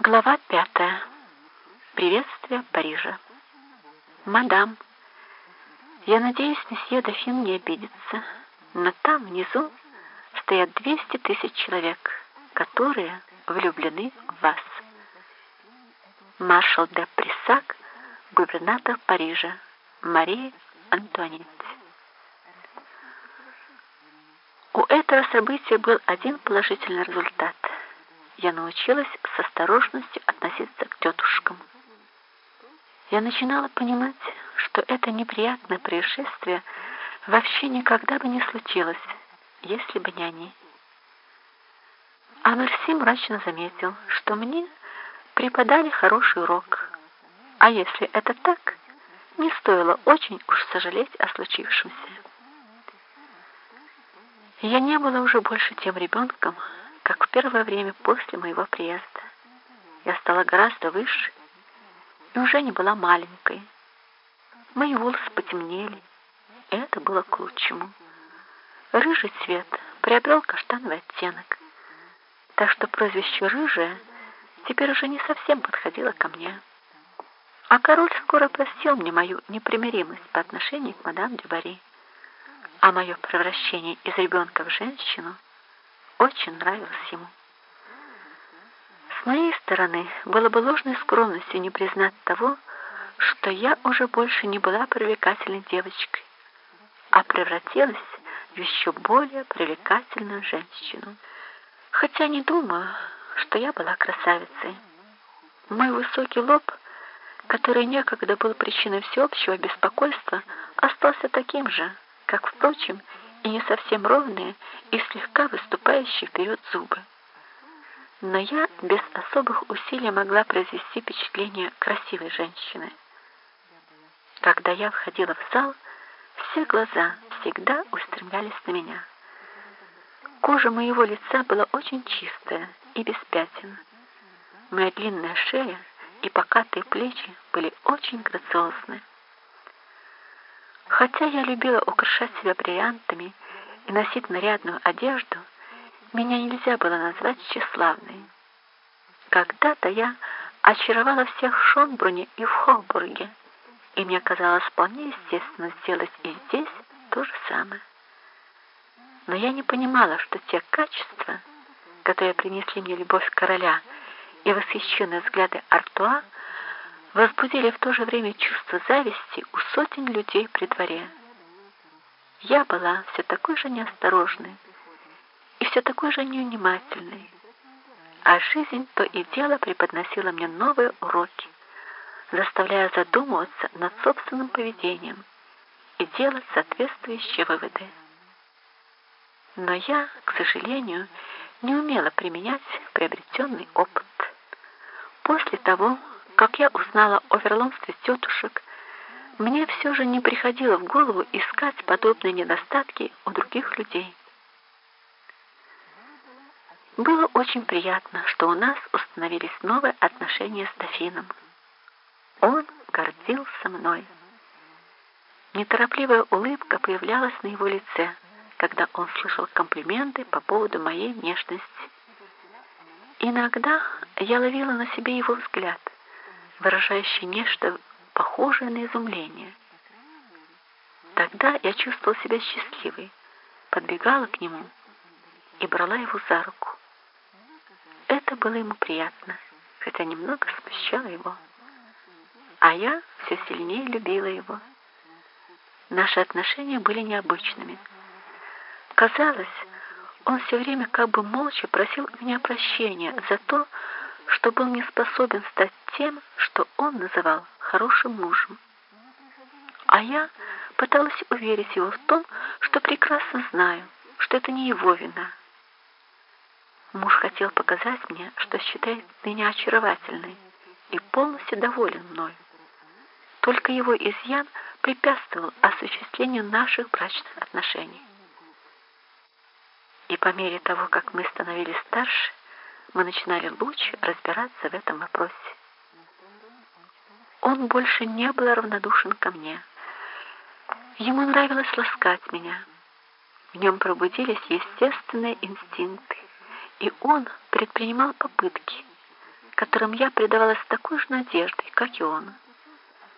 Глава пятая. Приветствие Парижа. Мадам, я надеюсь, месье Дофин не обидится, но там внизу стоят 200 тысяч человек, которые влюблены в вас. Маршал де Присак, губернатор Парижа, Мария Антуанетти. У этого события был один положительный результат. Я научилась с осторожностью относиться к тетушкам. Я начинала понимать, что это неприятное происшествие вообще никогда бы не случилось, если бы не они. А Мерси мрачно заметил, что мне преподали хороший урок. А если это так, не стоило очень уж сожалеть о случившемся. Я не была уже больше тем ребенком, как в первое время после моего приезда. Я стала гораздо выше и уже не была маленькой. Мои волосы потемнели, и это было к лучшему. Рыжий цвет приобрел каштановый оттенок, так что прозвище «рыжая» теперь уже не совсем подходило ко мне. А король скоро простил мне мою непримиримость по отношению к мадам Дюбари а мое превращение из ребенка в женщину очень нравилось ему. С моей стороны было бы ложной скромностью не признать того, что я уже больше не была привлекательной девочкой, а превратилась в еще более привлекательную женщину. Хотя не думаю, что я была красавицей. Мой высокий лоб, который некогда был причиной всеобщего беспокойства, остался таким же, как, впрочем, и не совсем ровные и слегка выступающие вперед зубы. Но я без особых усилий могла произвести впечатление красивой женщины. Когда я входила в зал, все глаза всегда устремлялись на меня. Кожа моего лица была очень чистая и без пятен. Моя длинная шея и покатые плечи были очень грациозны. Хотя я любила украшать себя бриллиантами и носить нарядную одежду, меня нельзя было назвать тщеславной. Когда-то я очаровала всех в Шонбруне и в Хохбурге, и мне казалось вполне естественно сделать и здесь то же самое. Но я не понимала, что те качества, которые принесли мне любовь короля и восхищенные взгляды Артуа, возбудили в то же время чувство зависти у сотен людей при дворе. Я была все такой же неосторожной и все такой же невнимательной, а жизнь то и дело преподносила мне новые уроки, заставляя задумываться над собственным поведением и делать соответствующие выводы. Но я, к сожалению, не умела применять приобретенный опыт. После того, как я узнала о верломстве тетушек, мне все же не приходило в голову искать подобные недостатки у других людей. Было очень приятно, что у нас установились новые отношения с дофином. Он гордился мной. Неторопливая улыбка появлялась на его лице, когда он слышал комплименты по поводу моей внешности. Иногда я ловила на себе его взгляд — выражающий нечто похожее на изумление. Тогда я чувствовала себя счастливой, подбегала к нему и брала его за руку. Это было ему приятно, хотя немного смущало его. А я все сильнее любила его. Наши отношения были необычными. Казалось, он все время как бы молча просил у меня прощения за то, что был не способен стать тем, что он называл хорошим мужем. А я пыталась уверить его в том, что прекрасно знаю, что это не его вина. Муж хотел показать мне, что считает меня очаровательной и полностью доволен мной. Только его изъян препятствовал осуществлению наших брачных отношений. И по мере того, как мы становились старше, мы начинали лучше разбираться в этом вопросе. Он больше не был равнодушен ко мне. Ему нравилось ласкать меня. В нем пробудились естественные инстинкты, и он предпринимал попытки, которым я предавалась такой же надеждой, как и он.